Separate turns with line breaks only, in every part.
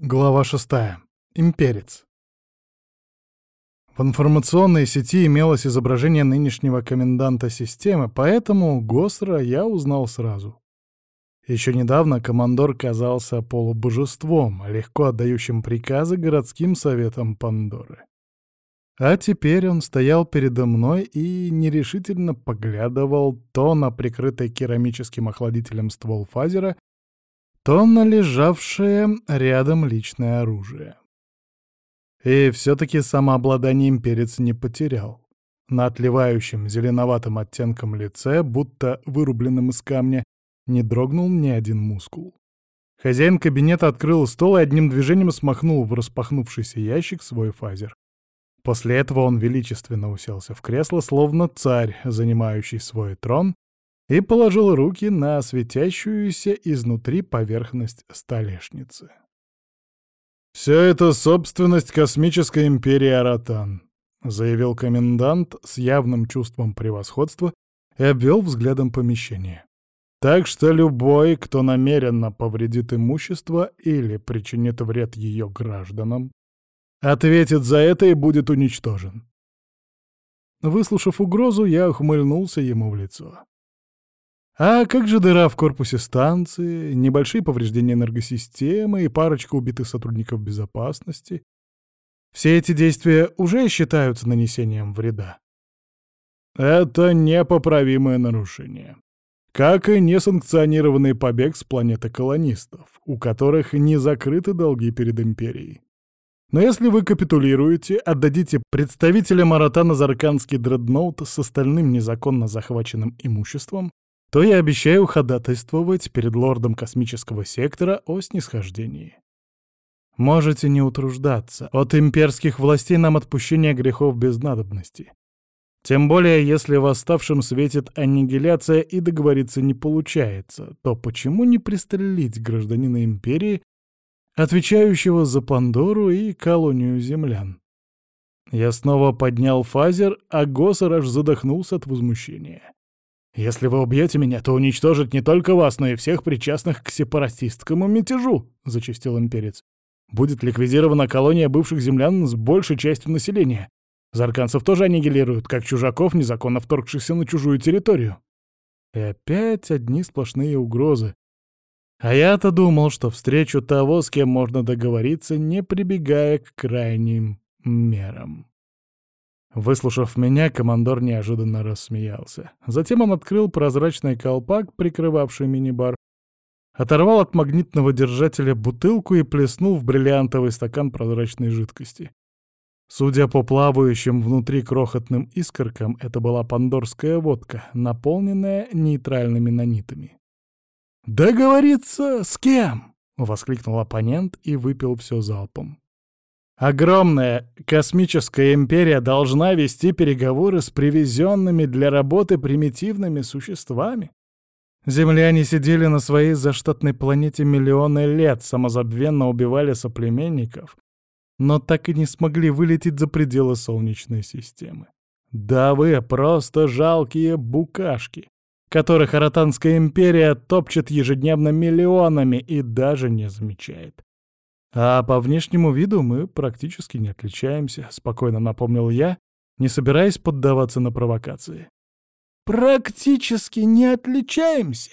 Глава 6. Имперец. В информационной сети имелось изображение нынешнего коменданта системы, поэтому Госра я узнал сразу. Еще недавно командор казался полубожеством, легко отдающим приказы городским советам Пандоры. А теперь он стоял передо мной и нерешительно поглядывал то на прикрытый керамическим охладителем ствол фазера, то на лежавшее рядом личное оружие. И все-таки самообладание имперец не потерял. На отливающем зеленоватым оттенком лице, будто вырубленном из камня, не дрогнул ни один мускул. Хозяин кабинета открыл стол и одним движением смахнул в распахнувшийся ящик свой фазер. После этого он величественно уселся в кресло, словно царь, занимающий свой трон, и положил руки на светящуюся изнутри поверхность столешницы. «Все это собственность космической империи Аратан», — заявил комендант с явным чувством превосходства и обвел взглядом помещение. «Так что любой, кто намеренно повредит имущество или причинит вред ее гражданам, ответит за это и будет уничтожен». Выслушав угрозу, я ухмыльнулся ему в лицо. А как же дыра в корпусе станции, небольшие повреждения энергосистемы и парочка убитых сотрудников безопасности? Все эти действия уже считаются нанесением вреда. Это непоправимое нарушение. Как и несанкционированный побег с планеты колонистов, у которых не закрыты долги перед Империей. Но если вы капитулируете, отдадите представителям Аратана Зарканский дредноут с остальным незаконно захваченным имуществом, то я обещаю ходатайствовать перед лордом космического сектора о снисхождении. Можете не утруждаться. От имперских властей нам отпущение грехов без надобности. Тем более, если восставшим светит аннигиляция и договориться не получается, то почему не пристрелить гражданина империи, отвечающего за Пандору и колонию землян? Я снова поднял фазер, а Госсер аж задохнулся от возмущения. «Если вы убьете меня, то уничтожит не только вас, но и всех причастных к сепаратистскому мятежу», — зачастил имперец. «Будет ликвидирована колония бывших землян с большей частью населения. Зарканцев тоже аннигилируют, как чужаков, незаконно вторгшихся на чужую территорию». И опять одни сплошные угрозы. А я-то думал, что встречу того, с кем можно договориться, не прибегая к крайним мерам. Выслушав меня, командор неожиданно рассмеялся. Затем он открыл прозрачный колпак, прикрывавший мини-бар, оторвал от магнитного держателя бутылку и плеснул в бриллиантовый стакан прозрачной жидкости. Судя по плавающим внутри крохотным искоркам, это была пандорская водка, наполненная нейтральными нанитами. «Договориться с кем?» — воскликнул оппонент и выпил все залпом. Огромная космическая империя должна вести переговоры с привезенными для работы примитивными существами. Земляне сидели на своей заштатной планете миллионы лет, самозабвенно убивали соплеменников, но так и не смогли вылететь за пределы Солнечной системы. Да вы просто жалкие букашки, которых Аратанская империя топчет ежедневно миллионами и даже не замечает. А по внешнему виду мы практически не отличаемся, спокойно напомнил я, не собираясь поддаваться на провокации. Практически не отличаемся,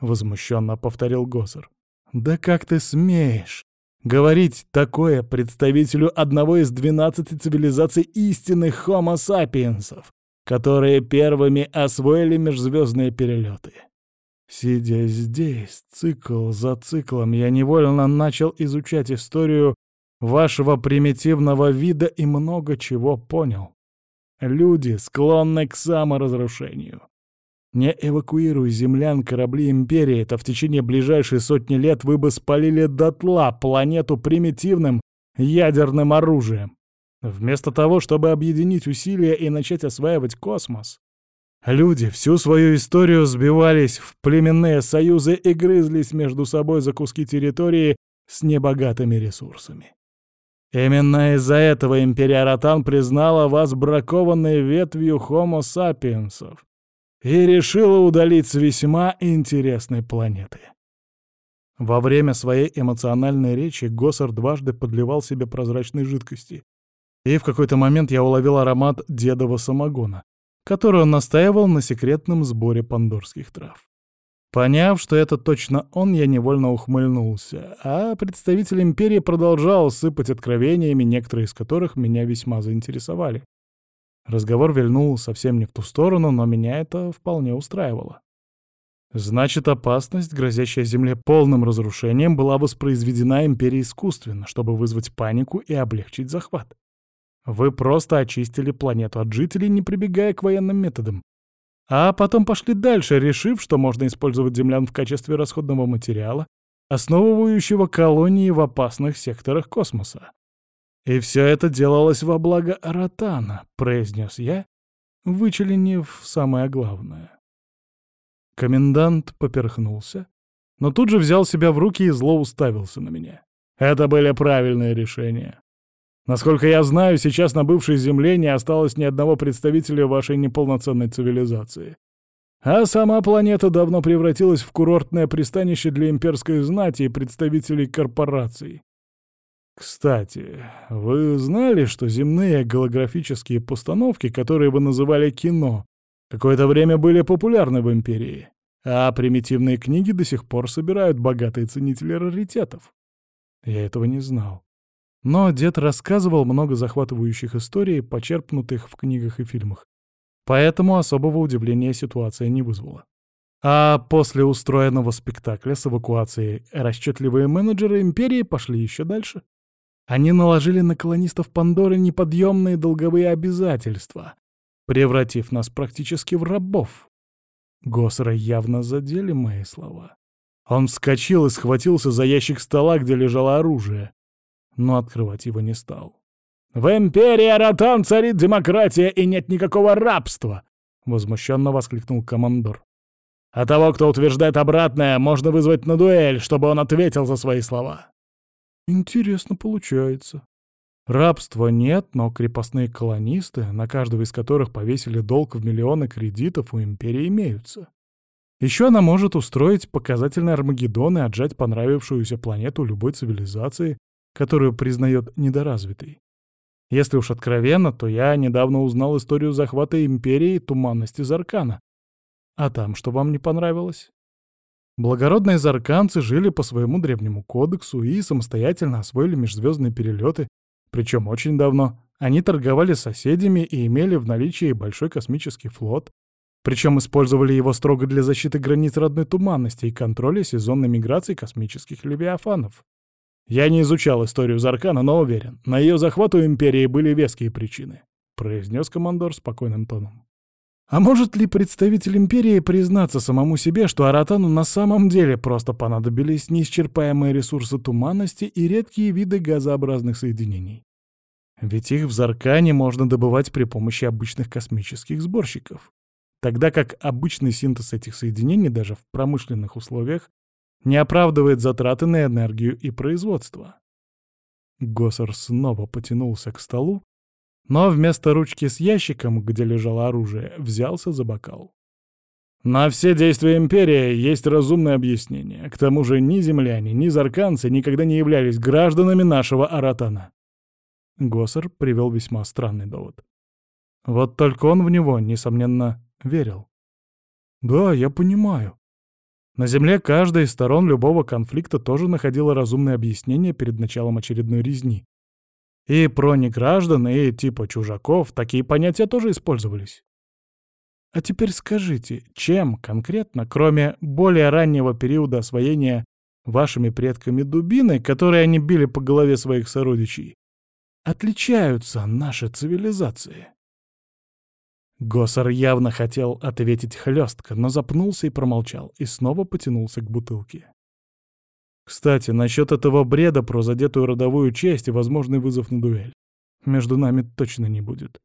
возмущенно повторил Гозер. Да как ты смеешь говорить такое представителю одного из двенадцати цивилизаций истинных sapiensов, которые первыми освоили межзвездные перелеты? Сидя здесь, цикл за циклом, я невольно начал изучать историю вашего примитивного вида и много чего понял. Люди склонны к саморазрушению. Не эвакуируя землян корабли Империи, то в течение ближайшей сотни лет вы бы спалили дотла планету примитивным ядерным оружием. Вместо того, чтобы объединить усилия и начать осваивать космос, Люди всю свою историю сбивались в племенные союзы и грызлись между собой за куски территории с небогатыми ресурсами. Именно из-за этого империя Ротан признала вас бракованной ветвью Homo sapiensов и решила удалить с весьма интересной планеты. Во время своей эмоциональной речи Госсер дважды подливал себе прозрачной жидкости. И в какой-то момент я уловил аромат дедова самогона, который он настаивал на секретном сборе пандорских трав. Поняв, что это точно он, я невольно ухмыльнулся, а представитель империи продолжал сыпать откровениями, некоторые из которых меня весьма заинтересовали. Разговор вильнул совсем не в ту сторону, но меня это вполне устраивало. Значит, опасность, грозящая Земле полным разрушением, была воспроизведена Империей искусственно, чтобы вызвать панику и облегчить захват. Вы просто очистили планету от жителей, не прибегая к военным методам. А потом пошли дальше, решив, что можно использовать землян в качестве расходного материала, основывающего колонии в опасных секторах космоса. «И все это делалось во благо Аратана», — произнес я, вычленив самое главное. Комендант поперхнулся, но тут же взял себя в руки и зло уставился на меня. «Это были правильные решения. Насколько я знаю, сейчас на бывшей Земле не осталось ни одного представителя вашей неполноценной цивилизации. А сама планета давно превратилась в курортное пристанище для имперской знати и представителей корпораций. Кстати, вы знали, что земные голографические постановки, которые вы называли кино, какое-то время были популярны в Империи, а примитивные книги до сих пор собирают богатые ценители раритетов? Я этого не знал. Но дед рассказывал много захватывающих историй, почерпнутых в книгах и фильмах. Поэтому особого удивления ситуация не вызвала. А после устроенного спектакля с эвакуацией расчетливые менеджеры Империи пошли еще дальше. Они наложили на колонистов Пандоры неподъемные долговые обязательства, превратив нас практически в рабов. Госра явно задели мои слова. Он вскочил и схватился за ящик стола, где лежало оружие но открывать его не стал. «В империи Аратан царит демократия и нет никакого рабства!» — возмущенно воскликнул командор. «А того, кто утверждает обратное, можно вызвать на дуэль, чтобы он ответил за свои слова». «Интересно получается. Рабства нет, но крепостные колонисты, на каждого из которых повесили долг в миллионы кредитов, у империи имеются. Еще она может устроить показательный Армагеддон и отжать понравившуюся планету любой цивилизации, которую признает недоразвитой. Если уж откровенно, то я недавно узнал историю захвата империи туманности Заркана. А там что вам не понравилось? Благородные зарканцы жили по своему древнему кодексу и самостоятельно освоили межзвездные перелеты, причем очень давно. Они торговали с соседями и имели в наличии большой космический флот, причем использовали его строго для защиты границ родной туманности и контроля сезонной миграции космических левиафанов. Я не изучал историю Заркана, но уверен, на ее захват у Империи были веские причины», — произнес командор спокойным тоном. «А может ли представитель Империи признаться самому себе, что Аратану на самом деле просто понадобились неисчерпаемые ресурсы туманности и редкие виды газообразных соединений? Ведь их в Заркане можно добывать при помощи обычных космических сборщиков, тогда как обычный синтез этих соединений даже в промышленных условиях не оправдывает затраты на энергию и производство. Госсер снова потянулся к столу, но вместо ручки с ящиком, где лежало оружие, взялся за бокал. На все действия Империи есть разумное объяснение. К тому же ни земляне, ни зарканцы никогда не являлись гражданами нашего Аратана. Госсер привел весьма странный довод. Вот только он в него, несомненно, верил. «Да, я понимаю. На Земле каждая из сторон любого конфликта тоже находила разумное объяснение перед началом очередной резни. И про неграждан, и типа чужаков такие понятия тоже использовались. А теперь скажите, чем конкретно, кроме более раннего периода освоения вашими предками дубины, которые они били по голове своих сородичей, отличаются наши цивилизации? Госсер явно хотел ответить хлестко, но запнулся и промолчал, и снова потянулся к бутылке. Кстати, насчет этого бреда про задетую родовую честь и возможный вызов на дуэль. Между нами точно не будет.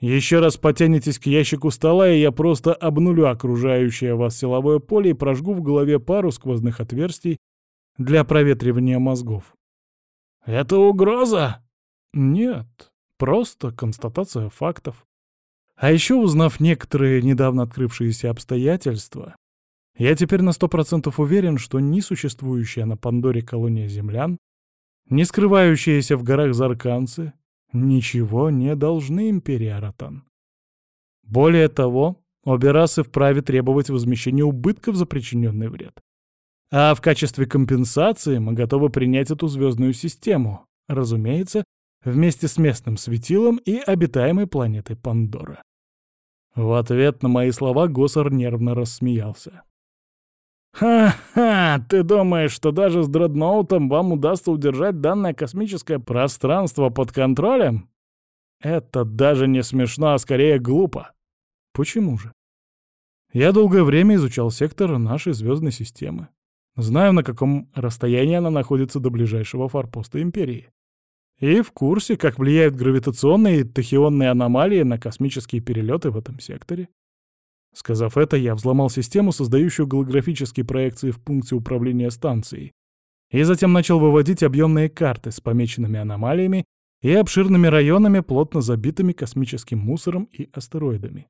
Еще раз потянетесь к ящику стола, и я просто обнулю окружающее вас силовое поле и прожгу в голове пару сквозных отверстий для проветривания мозгов. «Это угроза?» «Нет, просто констатация фактов. А еще узнав некоторые недавно открывшиеся обстоятельства, Я теперь на сто процентов уверен, что ни существующая на Пандоре колония землян, ни скрывающиеся в горах зарканцы ничего не должны империи Аратан. Более того, обе расы вправе требовать возмещения убытков за причиненный вред. А в качестве компенсации мы готовы принять эту звездную систему, разумеется, вместе с местным светилом и обитаемой планетой Пандора. В ответ на мои слова Госар нервно рассмеялся. «Ха-ха! Ты думаешь, что даже с дредноутом вам удастся удержать данное космическое пространство под контролем? Это даже не смешно, а скорее глупо. Почему же? Я долгое время изучал сектор нашей звездной системы. Знаю, на каком расстоянии она находится до ближайшего форпоста Империи. И в курсе, как влияют гравитационные и тахионные аномалии на космические перелеты в этом секторе. Сказав это, я взломал систему, создающую голографические проекции в пункте управления станцией, и затем начал выводить объемные карты с помеченными аномалиями и обширными районами, плотно забитыми космическим мусором и астероидами.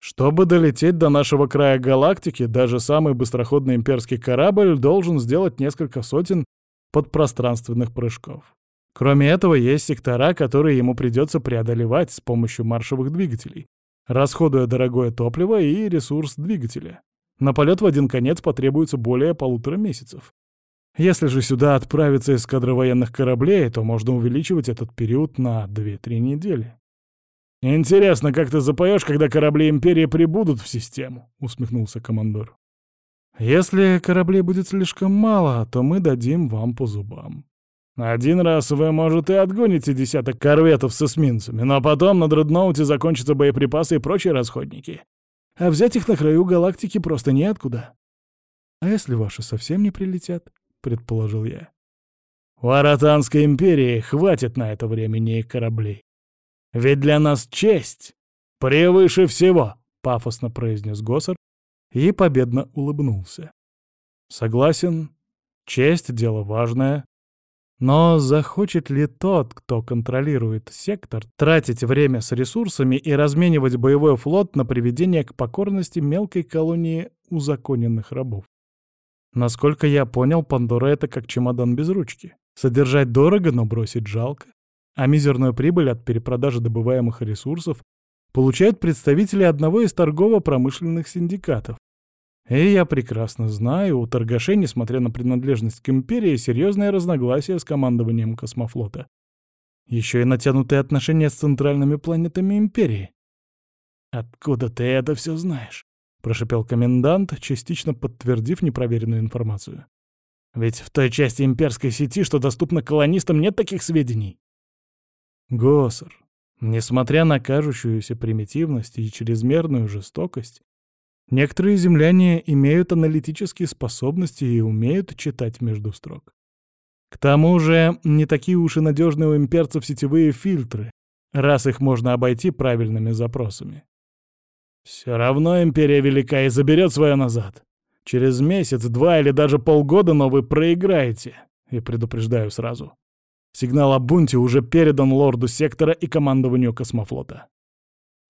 Чтобы долететь до нашего края галактики, даже самый быстроходный имперский корабль должен сделать несколько сотен подпространственных прыжков. Кроме этого, есть сектора, которые ему придется преодолевать с помощью маршевых двигателей, расходуя дорогое топливо и ресурс двигателя. На полет в один конец потребуется более полутора месяцев. Если же сюда отправится эскадра военных кораблей, то можно увеличивать этот период на 2-3 недели. «Интересно, как ты запоешь, когда корабли Империи прибудут в систему?» — усмехнулся командор. «Если кораблей будет слишком мало, то мы дадим вам по зубам. Один раз вы, может, и отгоните десяток корветов с эсминцами, но потом на дредноуте закончатся боеприпасы и прочие расходники. А взять их на краю галактики просто неоткуда. А если ваши совсем не прилетят, предположил я. У Аратанской империи хватит на это времени и кораблей. Ведь для нас честь превыше всего, пафосно произнес Госар и победно улыбнулся. Согласен, честь — дело важное, но захочет ли тот, кто контролирует сектор, тратить время с ресурсами и разменивать боевой флот на приведение к покорности мелкой колонии узаконенных рабов? Насколько я понял, Пандора — это как чемодан без ручки. Содержать дорого, но бросить жалко. А мизерную прибыль от перепродажи добываемых ресурсов получают представители одного из торгово-промышленных синдикатов. И я прекрасно знаю, у торгашей, несмотря на принадлежность к империи, серьезное разногласие с командованием космофлота. Еще и натянутые отношения с центральными планетами империи. «Откуда ты это все знаешь?» — прошипел комендант, частично подтвердив непроверенную информацию. «Ведь в той части имперской сети, что доступна колонистам, нет таких сведений». Госар, несмотря на кажущуюся примитивность и чрезмерную жестокость, Некоторые земляне имеют аналитические способности и умеют читать между строк. К тому же, не такие уж и надежные у имперцев сетевые фильтры, раз их можно обойти правильными запросами. Все равно империя велика и заберет свое назад. Через месяц, два или даже полгода, но вы проиграете. И предупреждаю сразу. Сигнал о бунте уже передан лорду сектора и командованию космофлота.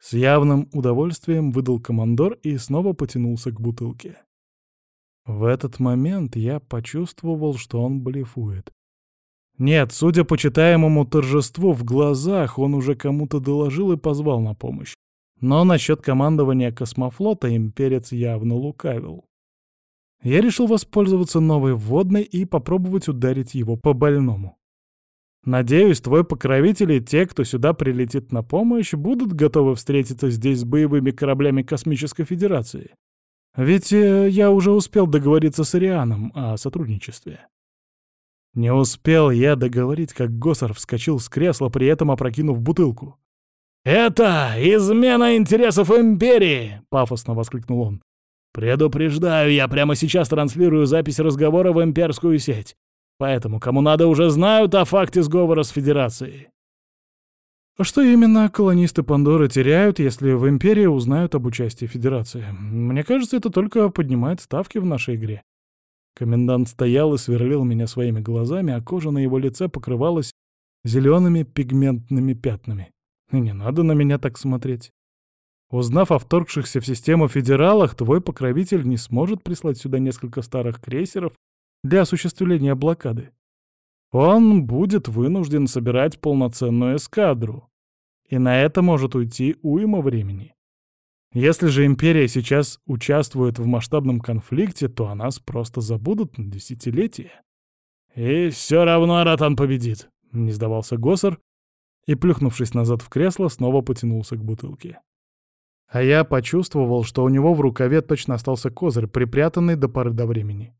С явным удовольствием выдал командор и снова потянулся к бутылке. В этот момент я почувствовал, что он блефует. Нет, судя по читаемому торжеству в глазах, он уже кому-то доложил и позвал на помощь. Но насчет командования космофлота имперец явно лукавил. Я решил воспользоваться новой вводной и попробовать ударить его по больному. Надеюсь, твой покровитель и те, кто сюда прилетит на помощь, будут готовы встретиться здесь с боевыми кораблями Космической Федерации. Ведь э, я уже успел договориться с Ирианом о сотрудничестве. Не успел я договорить, как Госар вскочил с кресла, при этом опрокинув бутылку. «Это измена интересов Империи!» — пафосно воскликнул он. «Предупреждаю, я прямо сейчас транслирую запись разговора в имперскую сеть. Поэтому, кому надо, уже знают о факте сговора с Федерацией. Что именно колонисты Пандоры теряют, если в Империи узнают об участии Федерации? Мне кажется, это только поднимает ставки в нашей игре. Комендант стоял и сверлил меня своими глазами, а кожа на его лице покрывалась зелеными пигментными пятнами. И не надо на меня так смотреть. Узнав о вторгшихся в систему федералах, твой покровитель не сможет прислать сюда несколько старых крейсеров для осуществления блокады. Он будет вынужден собирать полноценную эскадру. И на это может уйти уйма времени. Если же Империя сейчас участвует в масштабном конфликте, то о нас просто забудут на десятилетия. «И все равно Ратан победит», — не сдавался Госар, и, плюхнувшись назад в кресло, снова потянулся к бутылке. А я почувствовал, что у него в рукаве точно остался козырь, припрятанный до поры до времени.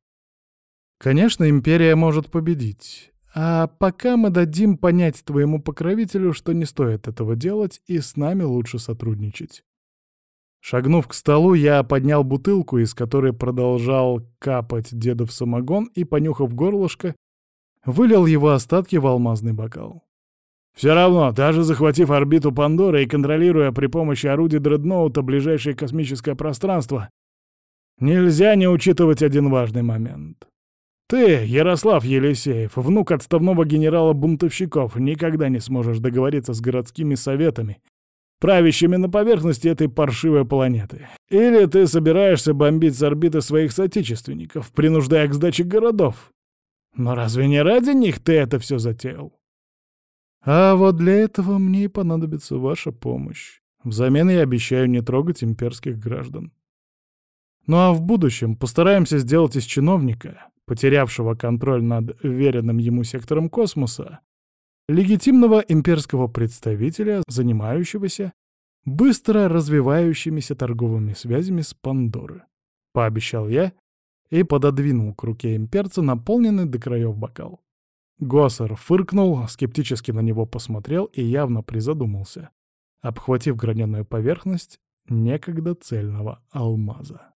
Конечно, Империя может победить, а пока мы дадим понять твоему покровителю, что не стоит этого делать, и с нами лучше сотрудничать. Шагнув к столу, я поднял бутылку, из которой продолжал капать дедов самогон, и, понюхав горлышко, вылил его остатки в алмазный бокал. Все равно, даже захватив орбиту Пандоры и контролируя при помощи орудий дредноута ближайшее космическое пространство, нельзя не учитывать один важный момент. Ты, Ярослав Елисеев, внук отставного генерала бунтовщиков, никогда не сможешь договориться с городскими советами правящими на поверхности этой паршивой планеты. Или ты собираешься бомбить с орбиты своих соотечественников, принуждая к сдаче городов. Но разве не ради них ты это все затеял? А вот для этого мне и понадобится ваша помощь. Взамен я обещаю не трогать имперских граждан. Ну а в будущем постараемся сделать из чиновника, потерявшего контроль над веренным ему сектором космоса, легитимного имперского представителя, занимающегося быстро развивающимися торговыми связями с Пандоры. Пообещал я и пододвинул к руке имперца наполненный до краев бокал. Госсер фыркнул, скептически на него посмотрел и явно призадумался, обхватив граненую поверхность некогда цельного алмаза.